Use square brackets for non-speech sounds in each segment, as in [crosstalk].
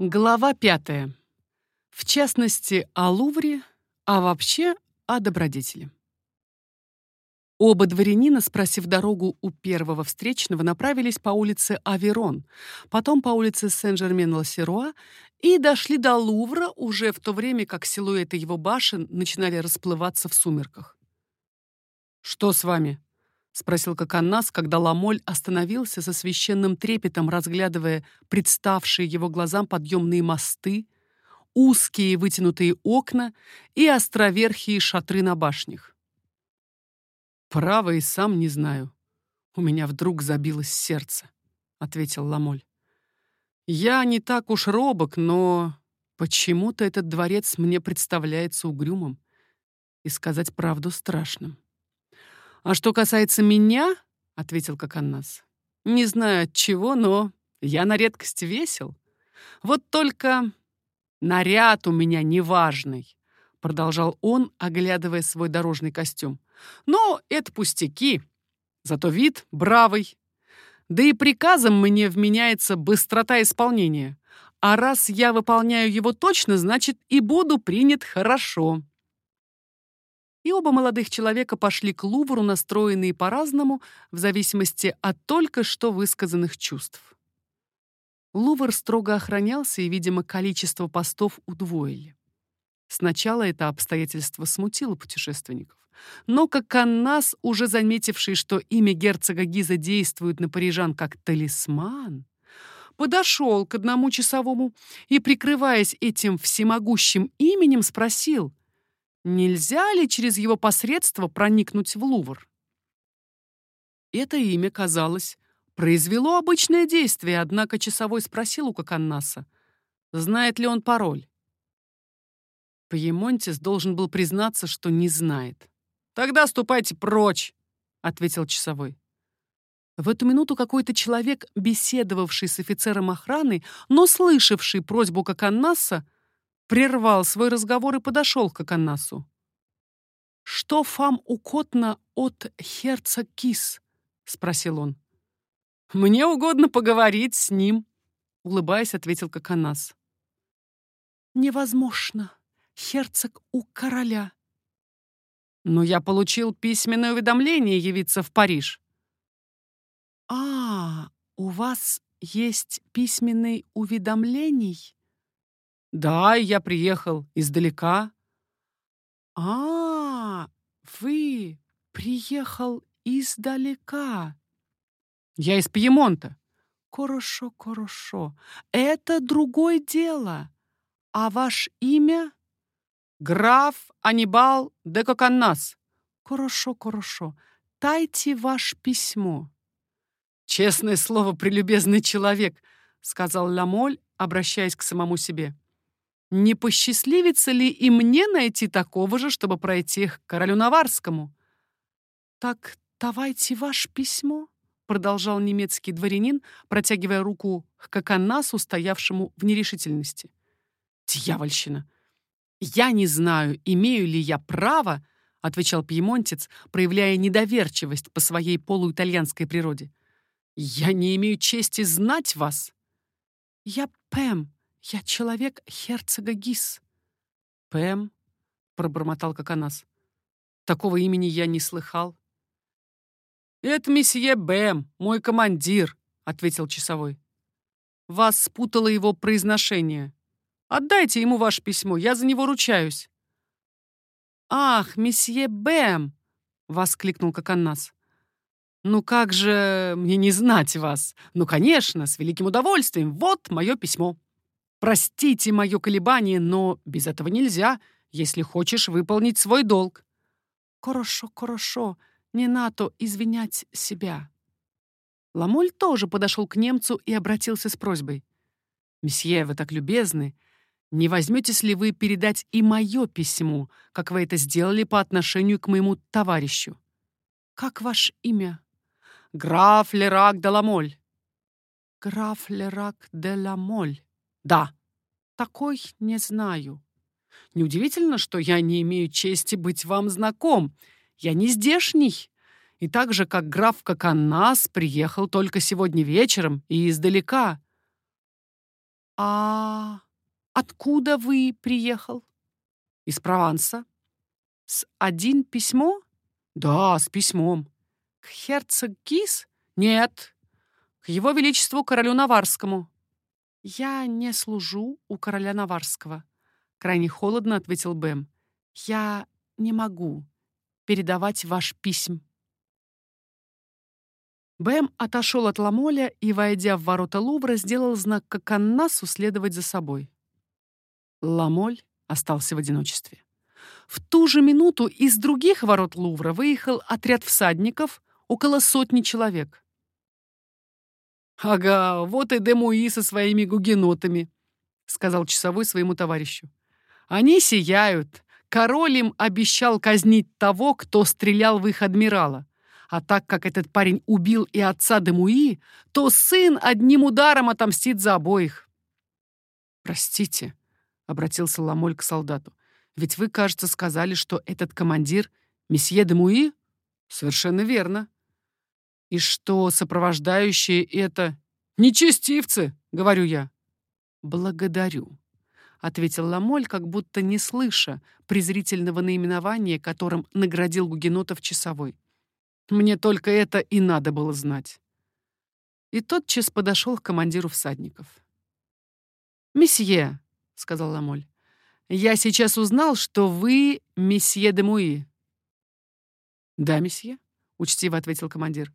Глава пятая. В частности, о Лувре, а вообще о добродетели. Оба дворянина, спросив дорогу у первого встречного, направились по улице Аверон, потом по улице Сен-Жермен-Ла-Серуа и дошли до Лувра уже в то время, как силуэты его башен начинали расплываться в сумерках. «Что с вами?» — спросил Коканнас, когда Ламоль остановился со священным трепетом, разглядывая представшие его глазам подъемные мосты, узкие вытянутые окна и островерхие шатры на башнях. «Право и сам не знаю. У меня вдруг забилось сердце», — ответил Ламоль. «Я не так уж робок, но почему-то этот дворец мне представляется угрюмым и, сказать правду, страшным». «А что касается меня, — ответил Коканнас, — не знаю от чего, но я на редкость весел. Вот только наряд у меня неважный, — продолжал он, оглядывая свой дорожный костюм. Но это пустяки, зато вид бравый. Да и приказом мне вменяется быстрота исполнения. А раз я выполняю его точно, значит и буду принят хорошо оба молодых человека пошли к Лувру, настроенные по-разному, в зависимости от только что высказанных чувств. Лувр строго охранялся, и, видимо, количество постов удвоили. Сначала это обстоятельство смутило путешественников. Но как Каннас, уже заметивший, что имя герцога Гиза действует на парижан как талисман, подошел к одному часовому и, прикрываясь этим всемогущим именем, спросил, Нельзя ли через его посредство проникнуть в Лувр? Это имя, казалось, произвело обычное действие, однако часовой спросил у Коканнаса, знает ли он пароль. Пьемонтис должен был признаться, что не знает. «Тогда ступайте прочь!» — ответил часовой. В эту минуту какой-то человек, беседовавший с офицером охраны, но слышавший просьбу Коканнаса, прервал свой разговор и подошел к Аканасу. «Что фам укотно от херца кис?» — спросил он. «Мне угодно поговорить с ним», — улыбаясь, ответил Коканас. «Невозможно. Херцог у короля». «Но я получил письменное уведомление явиться в Париж». «А, у вас есть письменный уведомлений?» Да, я приехал издалека. А, вы приехал издалека. Я из Пьемонта. Хорошо, хорошо. Это другое дело. А ваше имя? Граф Анибал де Коканнас. Хорошо, хорошо. Дайте ваше письмо. Честное слово, прелюбезный человек, сказал Ламоль, обращаясь к самому себе. Не посчастливится ли и мне найти такого же, чтобы пройти к королю Наварскому? Так давайте ваше письмо, продолжал немецкий дворянин, протягивая руку к Коканасу, стоявшему в нерешительности. Дьявольщина! Я не знаю, имею ли я право, отвечал пьемонтец, проявляя недоверчивость по своей полуитальянской природе. Я не имею чести знать вас. Я Пэм, «Я человек герцога Гис». «Пэм?» — пробормотал Коконас. «Такого имени я не слыхал». «Это месье Бэм, мой командир», — ответил часовой. «Вас спутало его произношение. Отдайте ему ваше письмо, я за него ручаюсь». «Ах, месье Бэм!» — воскликнул Коконас. «Ну как же мне не знать вас? Ну, конечно, с великим удовольствием. Вот мое письмо». Простите мое колебание, но без этого нельзя, если хочешь выполнить свой долг. Хорошо, хорошо, не надо извинять себя. Ламоль тоже подошел к немцу и обратился с просьбой. «Месье, вы так любезны. Не возьметесь ли вы передать и мое письмо, как вы это сделали по отношению к моему товарищу?» «Как ваше имя?» «Граф Лерак де Ламоль». «Граф Лерак де Ламоль». Да, такой не знаю. Неудивительно, что я не имею чести быть вам знаком. Я не здешний. И так же, как граф Коканнас приехал только сегодня вечером и издалека. «А откуда вы приехал?» «Из Прованса». «С один письмо?» «Да, с письмом». «К герцог Гис?» «Нет, к его величеству королю Наварскому». «Я не служу у короля Наварского», — крайне холодно ответил Бэм. «Я не могу передавать ваш письм». Бэм отошел от Ламоля и, войдя в ворота Лувра, сделал знак Коканнасу следовать за собой. Ламоль остался в одиночестве. В ту же минуту из других ворот Лувра выехал отряд всадников, около сотни человек. «Ага, вот и Демуи со своими гугенотами», — сказал часовой своему товарищу. «Они сияют. Король им обещал казнить того, кто стрелял в их адмирала. А так как этот парень убил и отца Демуи, то сын одним ударом отомстит за обоих». «Простите», — обратился Ламоль к солдату, «ведь вы, кажется, сказали, что этот командир — месье Демуи?» «Совершенно верно», и что сопровождающие это нечестивцы, говорю я. Благодарю, ответил Ламоль, как будто не слыша презрительного наименования, которым наградил гугенотов часовой. Мне только это и надо было знать. И тотчас подошел к командиру всадников. «Месье», — сказал Ламоль, — «я сейчас узнал, что вы месье де Муи». «Да, месье», — учтиво ответил командир.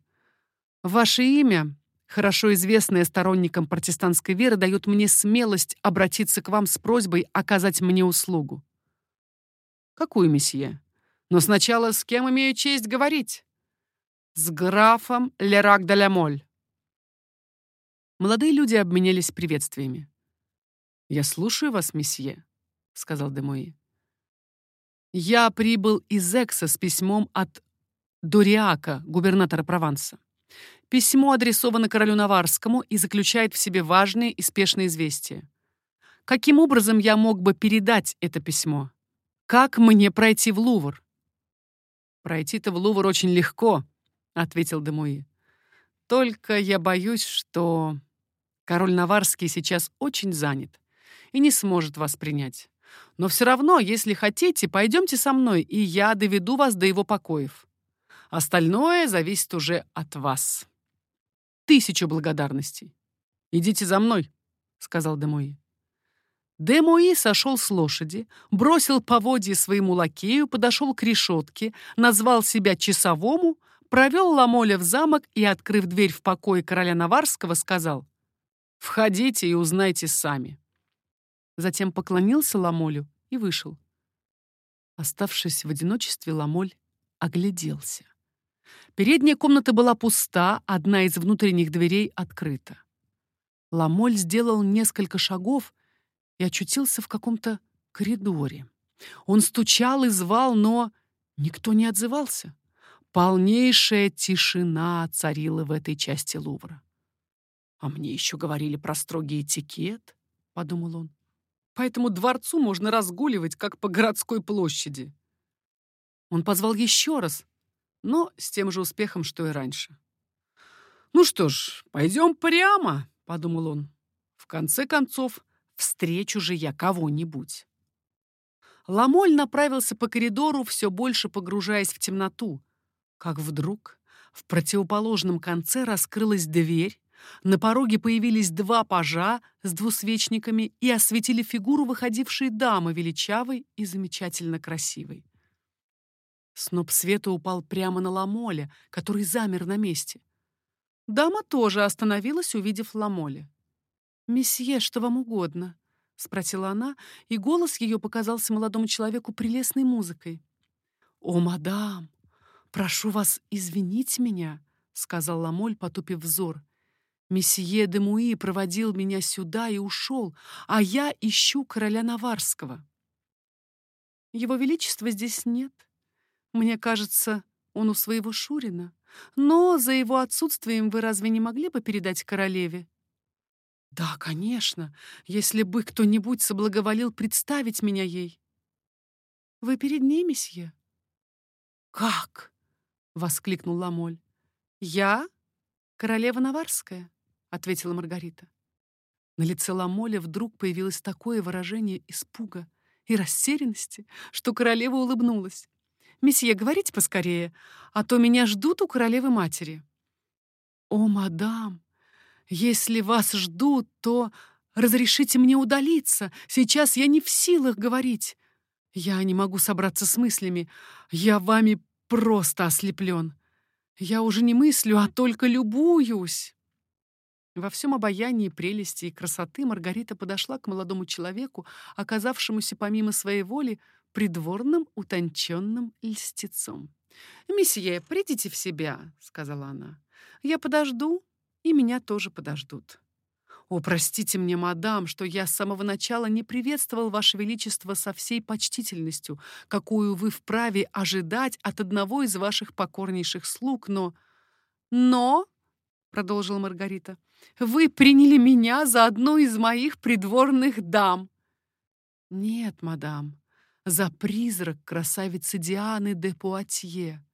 Ваше имя, хорошо известное сторонникам протестантской веры, дает мне смелость обратиться к вам с просьбой оказать мне услугу. Какую, месье? Но сначала с кем имею честь говорить? С графом Лерак де Лямоль. Молодые люди обменялись приветствиями. «Я слушаю вас, месье», — сказал Демуи. «Я прибыл из Экса с письмом от Дориака, губернатора Прованса. Письмо адресовано королю Наварскому и заключает в себе важные и спешные известия. Каким образом я мог бы передать это письмо? Как мне пройти в Лувр? Пройти-то в Лувр очень легко, ответил Демуи. Только я боюсь, что король Наварский сейчас очень занят и не сможет вас принять. Но все равно, если хотите, пойдемте со мной, и я доведу вас до его покоев. Остальное зависит уже от вас. Тысячу благодарностей. Идите за мной, сказал Демуи. Демуи сошел с лошади, бросил поводье своему лакею, подошел к решетке, назвал себя часовому, провел Ламоля в замок и, открыв дверь в покое короля Наварского, сказал «Входите и узнайте сами». Затем поклонился Ламолю и вышел. Оставшись в одиночестве, Ламоль огляделся. Передняя комната была пуста, одна из внутренних дверей открыта. Ламоль сделал несколько шагов и очутился в каком-то коридоре. Он стучал и звал, но никто не отзывался. Полнейшая тишина царила в этой части Лувра. «А мне еще говорили про строгий этикет», — подумал он. «По этому дворцу можно разгуливать, как по городской площади». Он позвал еще раз, но с тем же успехом, что и раньше. «Ну что ж, пойдем прямо», — подумал он. «В конце концов, встречу же я кого-нибудь». Ламоль направился по коридору, все больше погружаясь в темноту, как вдруг в противоположном конце раскрылась дверь, на пороге появились два пажа с двусвечниками и осветили фигуру выходившей дамы, величавой и замечательно красивой. Сноп света упал прямо на Ламоля, который замер на месте. Дама тоже остановилась, увидев Ламоля. «Месье, что вам угодно?» — спросила она, и голос ее показался молодому человеку прелестной музыкой. «О, мадам, прошу вас извинить меня», — сказал Ламоль, потупив взор. «Месье де Муи проводил меня сюда и ушел, а я ищу короля Наварского». «Его Величества здесь нет», мне кажется, он у своего Шурина. Но за его отсутствием вы разве не могли бы передать королеве? Да, конечно, если бы кто-нибудь соблаговолил представить меня ей. Вы перед ней, месье? Как? воскликнул Ламоль. Я королева Наварская, ответила Маргарита. На лице Ламоля вдруг появилось такое выражение испуга и растерянности, что королева улыбнулась. «Месье, говорите поскорее, а то меня ждут у королевы-матери». «О, мадам, если вас ждут, то разрешите мне удалиться. Сейчас я не в силах говорить. Я не могу собраться с мыслями. Я вами просто ослеплен. Я уже не мыслю, а только любуюсь». Во всем обаянии прелести и красоты Маргарита подошла к молодому человеку, оказавшемуся помимо своей воли придворным утонченным льстецом. «Месье, придите в себя», — сказала она. «Я подожду, и меня тоже подождут». «О, простите мне, мадам, что я с самого начала не приветствовал Ваше Величество со всей почтительностью, какую вы вправе ожидать от одного из ваших покорнейших слуг, но...» «Но», — продолжила Маргарита, — вы приняли меня за одну из моих придворных дам. Нет, мадам, за призрак красавицы Дианы де Пуатье.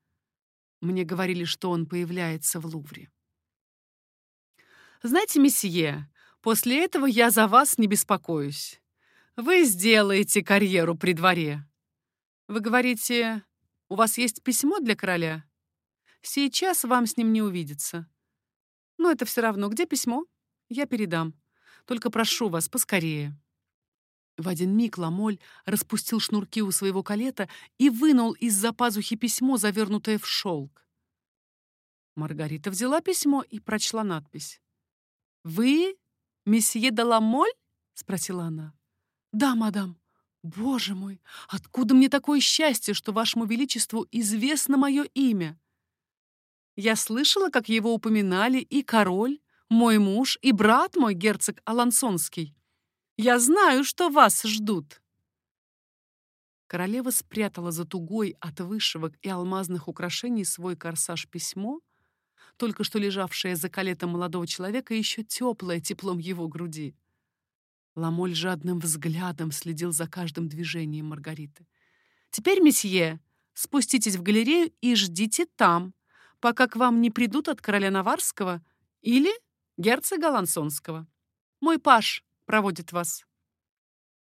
Мне говорили, что он появляется в Лувре. Знаете, месье, после этого я за вас не беспокоюсь. Вы сделаете карьеру при дворе. Вы говорите, у вас есть письмо для короля? Сейчас вам с ним не увидеться. Но это все равно. Где письмо? Я передам. Только прошу вас, поскорее». В один миг Ламоль распустил шнурки у своего калета и вынул из-за пазухи письмо, завернутое в шелк. Маргарита взяла письмо и прочла надпись. «Вы месье де Ламоль?» — спросила она. «Да, мадам. Боже мой, откуда мне такое счастье, что вашему величеству известно мое имя?» Я слышала, как его упоминали и король, мой муж, и брат мой, герцог Алансонский. Я знаю, что вас ждут». Королева спрятала за тугой от вышивок и алмазных украшений свой корсаж письмо, только что лежавшее за калетом молодого человека, еще теплое теплом его груди. Ламоль жадным взглядом следил за каждым движением Маргариты. «Теперь, месье, спуститесь в галерею и ждите там», пока к вам не придут от короля Наварского или герцога Лансонского. Мой паш проводит вас».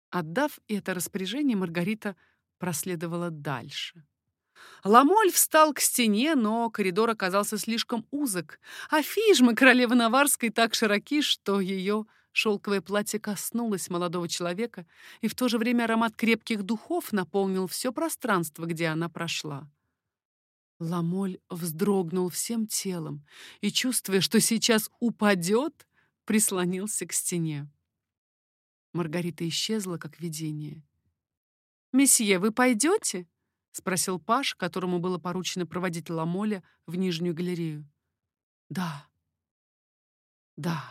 Отдав это распоряжение, Маргарита проследовала дальше. Ламоль встал к стене, но коридор оказался слишком узок, а фижмы королевы Наварской так широки, что ее шелковое платье коснулось молодого человека, и в то же время аромат крепких духов наполнил все пространство, где она прошла. Ламоль вздрогнул всем телом и, чувствуя, что сейчас упадет, прислонился к стене. Маргарита исчезла, как видение. «Месье, вы пойдете?» — спросил Паш, которому было поручено проводить Ламоля в Нижнюю галерею. «Да, да»,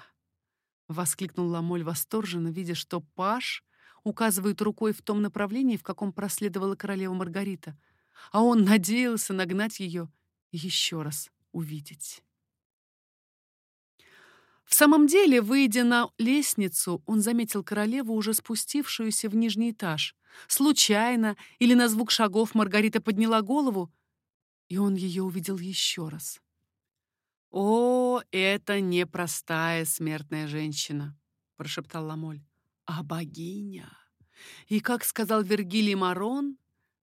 — воскликнул Ламоль восторженно, видя, что Паш указывает рукой в том направлении, в каком проследовала королева Маргарита — а он надеялся нагнать ее еще раз увидеть. В самом деле, выйдя на лестницу, он заметил королеву, уже спустившуюся в нижний этаж. Случайно или на звук шагов Маргарита подняла голову, и он ее увидел еще раз. «О, это непростая смертная женщина», — прошептал Ламоль, — «а богиня». И, как сказал Вергилий Марон,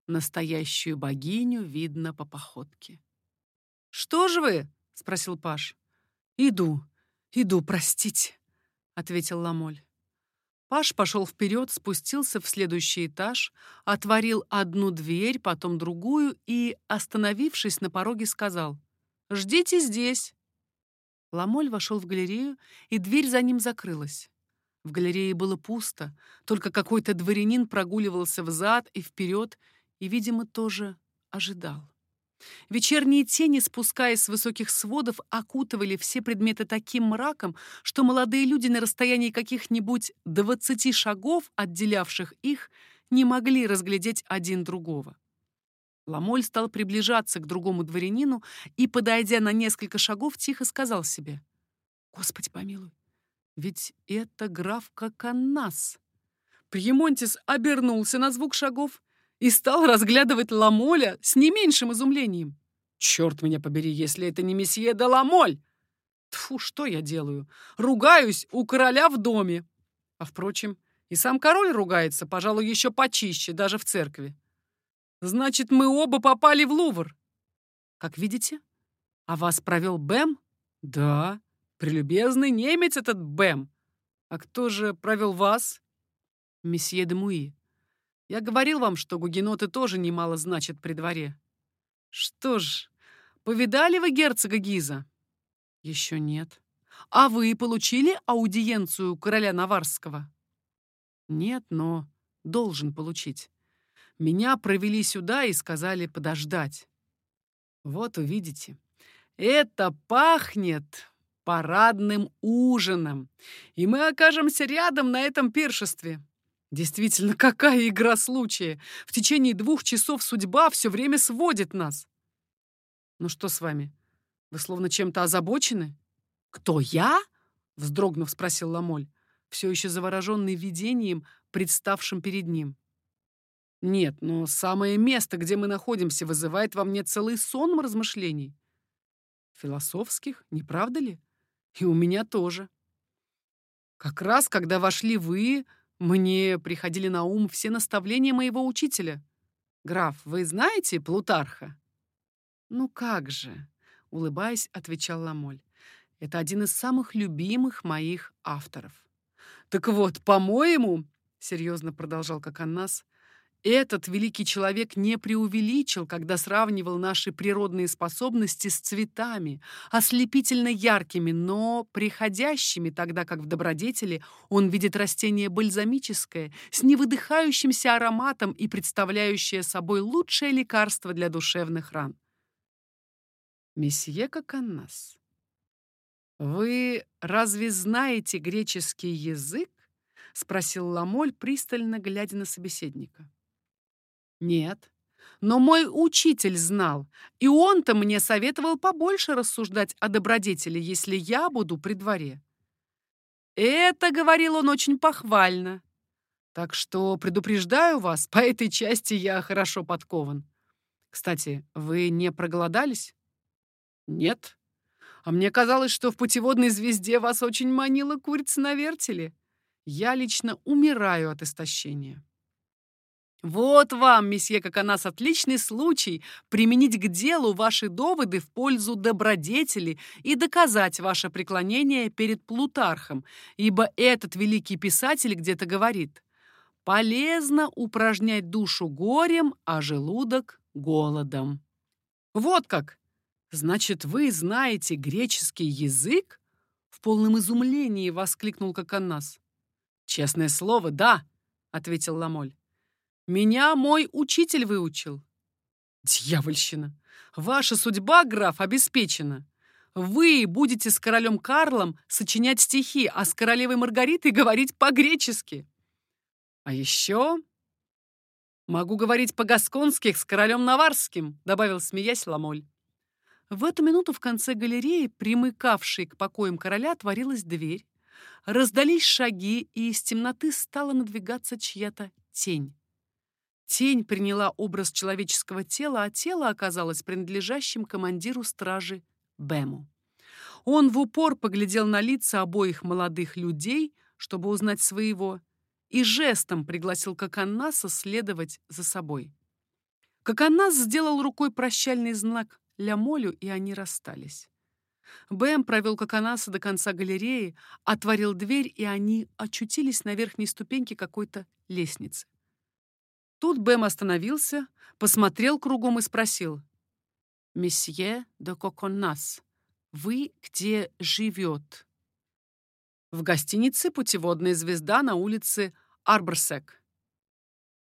Настоящую богиню видно по походке. «Что же вы?» — спросил Паш. «Иду, иду, простите», — ответил Ламоль. Паш пошел вперед, спустился в следующий этаж, отворил одну дверь, потом другую и, остановившись на пороге, сказал «Ждите здесь». Ламоль вошел в галерею, и дверь за ним закрылась. В галерее было пусто, только какой-то дворянин прогуливался взад и вперед и, видимо, тоже ожидал. Вечерние тени, спускаясь с высоких сводов, окутывали все предметы таким мраком, что молодые люди на расстоянии каких-нибудь двадцати шагов, отделявших их, не могли разглядеть один другого. Ламоль стал приближаться к другому дворянину и, подойдя на несколько шагов, тихо сказал себе, «Господи помилуй, ведь это граф Коканас». Пьемонтис обернулся на звук шагов и стал разглядывать Ламоля с не меньшим изумлением. «Черт меня побери, если это не месье де Ламоль!» Тфу, что я делаю? Ругаюсь у короля в доме. А впрочем, и сам король ругается, пожалуй, еще почище, даже в церкви. Значит, мы оба попали в Лувр. Как видите, а вас провел Бэм? Да, прелюбезный немец этот Бэм. А кто же провел вас? Месье де Муи. Я говорил вам, что гугеноты тоже немало значат при дворе. Что ж, повидали вы герцога Гиза? Еще нет. А вы получили аудиенцию короля Наварского? Нет, но должен получить. Меня провели сюда и сказали подождать. Вот увидите. Это пахнет парадным ужином, и мы окажемся рядом на этом пиршестве. Действительно, какая игра случая! В течение двух часов судьба все время сводит нас. Ну что с вами? Вы словно чем-то озабочены? Кто, я? Вздрогнув, спросил Ламоль, все еще завороженный видением, представшим перед ним. Нет, но самое место, где мы находимся, вызывает во мне целый сон размышлений. Философских, не правда ли? И у меня тоже. Как раз, когда вошли вы, мне приходили на ум все наставления моего учителя. Граф, вы знаете Плутарха? Ну как же, улыбаясь, отвечал Ламоль. Это один из самых любимых моих авторов. Так вот, по-моему, серьезно продолжал Коканнас, этот великий человек не преувеличил, когда сравнивал наши природные способности с цветами, ослепительно яркими, но приходящими, тогда как в добродетели он видит растение бальзамическое, с невыдыхающимся ароматом и представляющее собой лучшее лекарство для душевных ран. Месье Коканнас, вы разве знаете греческий язык? — спросил Ламоль, пристально глядя на собеседника. Нет. Но мой учитель знал, и он-то мне советовал побольше рассуждать о добродетели, если я буду при дворе. Это, говорил он, очень похвально. Так что предупреждаю вас, [laughs] по этой части я хорошо подкован. Кстати, вы не проголодались? Нет. А мне казалось, что в путеводной звезде вас очень манила курица на вертеле. Я лично умираю от истощения. Вот вам, месье Коконас, отличный случай применить к делу ваши доводы в пользу добродетели и доказать ваше преклонение перед Плутархом, ибо этот великий писатель где-то говорит «Полезно упражнять душу горем, а желудок — голодом». Вот как! Значит, вы знаете греческий язык? В полном изумлении воскликнул Коконас. «Честное слово, да», — ответил Ламоль. Меня мой учитель выучил. Дьявольщина! Ваша судьба, граф, обеспечена. Вы будете с королем Карлом сочинять стихи, а с королевой Маргаритой говорить по-гречески. А еще могу говорить по-гасконски с королем Наварским, добавил, смеясь, Ламоль. В эту минуту в конце галереи, примыкавшей к покоям короля, отворилась дверь. Раздались шаги, и из темноты стала надвигаться чья-то тень. Тень приняла образ человеческого тела, а тело оказалось принадлежащим командиру стражи Бэму. Он в упор поглядел на лица обоих молодых людей, чтобы узнать своего, и жестом пригласил Коканнаса следовать за собой. Коканнас сделал рукой прощальный знак Лямолю, и они расстались. Бэм провел Коканаса до конца галереи, отворил дверь, и они очутились на верхней ступеньке какой-то лестницы. Тут Бэм остановился, посмотрел кругом и спросил. «Месье де Коконнас, вы где живет?» «В гостинице «Путеводная звезда» на улице Арборсек».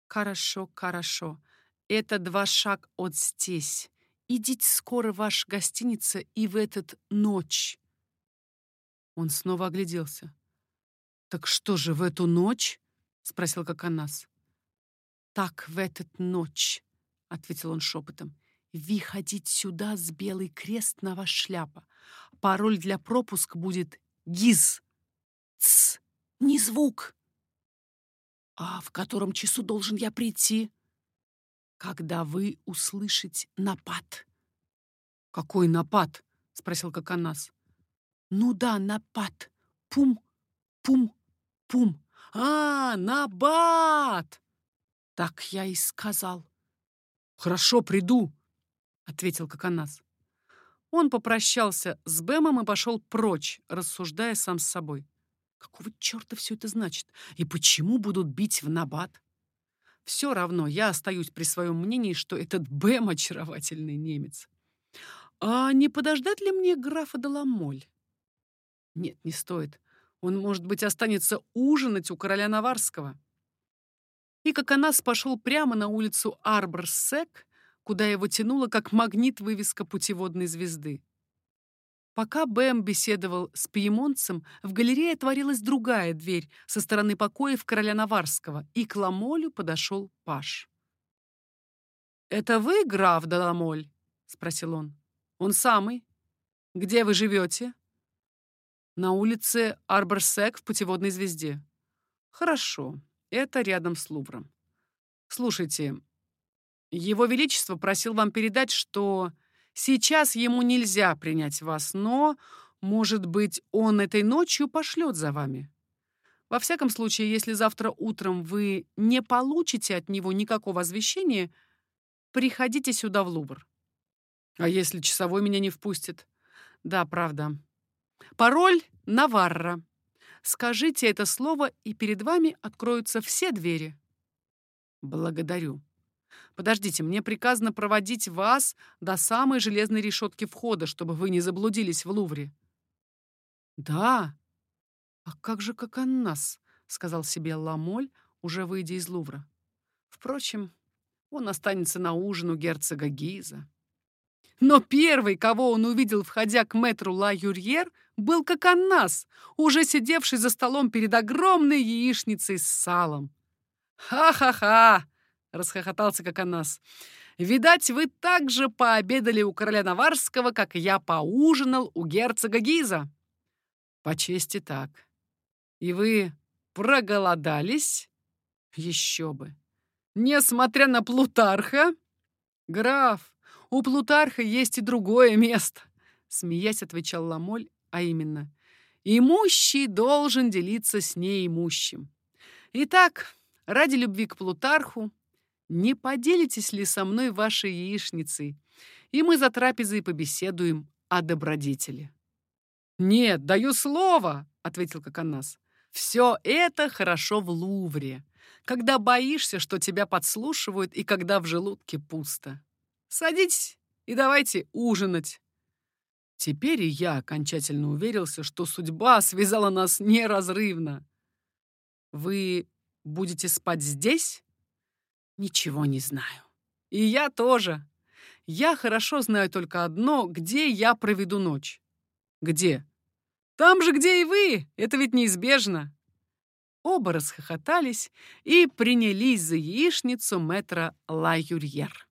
«Хорошо, хорошо. Это два шаг от здесь. Идите скоро в вашу гостиницу и в этот ночь». Он снова огляделся. «Так что же, в эту ночь?» — спросил Коконнас так в этот ночь, — ответил он шепотом. Ви ходить сюда с белый крест на ваш шляпа. Пароль для пропуска будет ГИЗ. Ц, не звук. А в котором часу должен я прийти? Когда вы услышите напад. Какой напад? спросил Коконас. Ну да, напад. Пум, пум, пум. А, набат! Так я и сказал. Хорошо, приду, ответил Коконас. Он попрощался с Бэмом и пошел прочь, рассуждая сам с собой. Какого черта все это значит? И почему будут бить в набат? Все равно я остаюсь при своем мнении, что этот Бэм очаровательный немец. А не подождать ли мне графа Деламоль? Нет, не стоит. Он, может быть, останется ужинать у короля Наварского. И как Анас пошел прямо на улицу Арборсек, куда его тянуло, как магнит вывеска путеводной звезды. Пока Бэм беседовал с пьемонцем, в галерее отворилась другая дверь со стороны покоев короля Наварского, и к Ламолю подошел Паш. «Это вы, граф Даламоль?» — спросил он. «Он самый. Где вы живете?» «На улице Арборсек в путеводной звезде». «Хорошо. Это рядом с Лувром. Слушайте, его Величество просил вам передать, что сейчас ему нельзя принять вас, но, может быть, он этой ночью пошлет за вами. Во всяком случае, если завтра утром вы не получите от него никакого извещения, приходите сюда в Лувр. А если часовой меня не впустит? Да, правда. Пароль Наварра. Скажите это слово, и перед вами откроются все двери. Благодарю. Подождите, мне приказано проводить вас до самой железной решетки входа, чтобы вы не заблудились в Лувре. Да. А как же как он нас, сказал себе Ламоль, уже выйдя из Лувра. Впрочем, он останется на ужин у герцога Гиза. Но первый, кого он увидел, входя к мэтру Ла Юрьер, был как Аннас, уже сидевший за столом перед огромной яичницей с салом. «Ха-ха-ха!» расхохотался как Анас. «Видать, вы так же пообедали у короля Наварского, как я поужинал у герцога Гиза». «По чести так. И вы проголодались?» «Еще бы! Несмотря на Плутарха?» «Граф, у Плутарха есть и другое место», — смеясь отвечал Ламоль, а именно, «имущий должен делиться с неимущим». Итак, ради любви к Плутарху не поделитесь ли со мной вашей яичницей, и мы за трапезой побеседуем о добродетели?» «Нет, даю слово», — ответил Коконас. «Все это хорошо в Лувре, когда боишься, что тебя подслушивают, и когда в желудке пусто. Садитесь и давайте ужинать». Теперь и я окончательно уверился, что судьба связала нас неразрывно. «Вы будете спать здесь?» Ничего не знаю. И я тоже. Я хорошо знаю только одно, где я проведу ночь. Где? Там же, где и вы. Это ведь неизбежно. Оба расхохотались и принялись за яичницу мэтра Ла Юрьер.